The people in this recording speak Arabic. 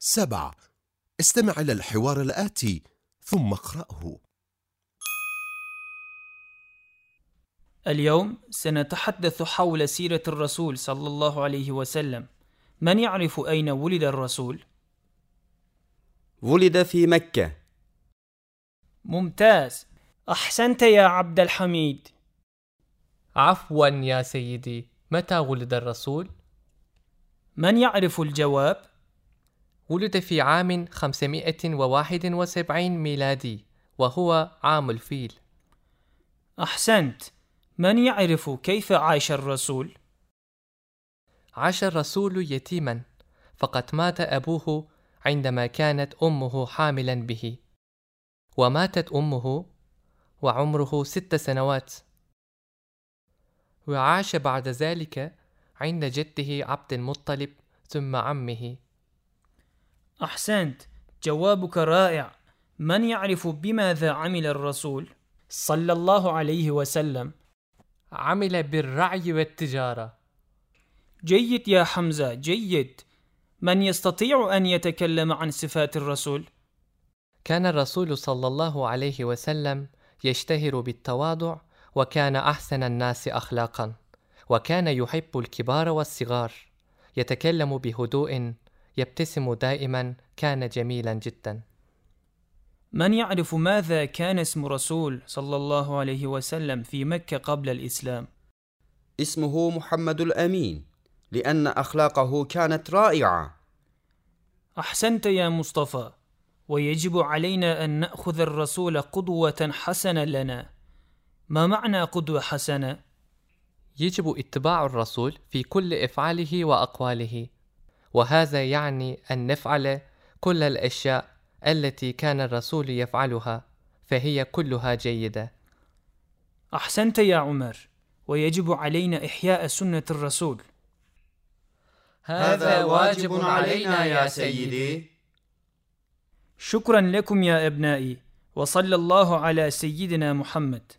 سبع استمع إلى الحوار الآتي ثم اقرأه. اليوم سنتحدث حول سيرة الرسول صلى الله عليه وسلم. من يعرف أين ولد الرسول؟ ولد في مكة. ممتاز. أحسنت يا عبد الحميد. عفوا يا سيدي. متى ولد الرسول؟ من يعرف الجواب؟ ولد في عام 571 ميلادي وهو عام الفيل. أحسنت. من يعرف كيف عاش الرسول؟ عاش الرسول يتيما فقد مات أبوه عندما كانت أمه حاملا به. وماتت أمه وعمره ست سنوات. وعاش بعد ذلك عند جده عبد المطلب ثم عمه. أحسنت. جوابك رائع. من يعرف بماذا عمل الرسول؟ صلى الله عليه وسلم. عمل بالرعي والتجارة. جيد يا حمزة جيد. من يستطيع أن يتكلم عن صفات الرسول؟ كان الرسول صلى الله عليه وسلم يشتهر بالتواضع وكان أحسن الناس أخلاقا وكان يحب الكبار والصغار. يتكلم بهدوء يبتسم دائما كان جميلا جدا. من يعرف ماذا كان اسم رسول صلى الله عليه وسلم في مكة قبل الإسلام؟ اسمه محمد الأمين لأن أخلاقه كانت رائعة. أحسنت يا مصطفى ويجب علينا أن نأخذ الرسول قدوة حسنة لنا. ما معنى قدوة حسنة؟ يجب اتباع الرسول في كل إفعاله وأقواله. وهذا يعني أن نفعل كل الأشياء التي كان الرسول يفعلها فهي كلها جيدة. أحسنت يا عمر ويجب علينا إحياء سنة الرسول. هذا واجب علينا يا سيدي. شكرا لكم يا أبنائي وصلى الله على سيدنا محمد.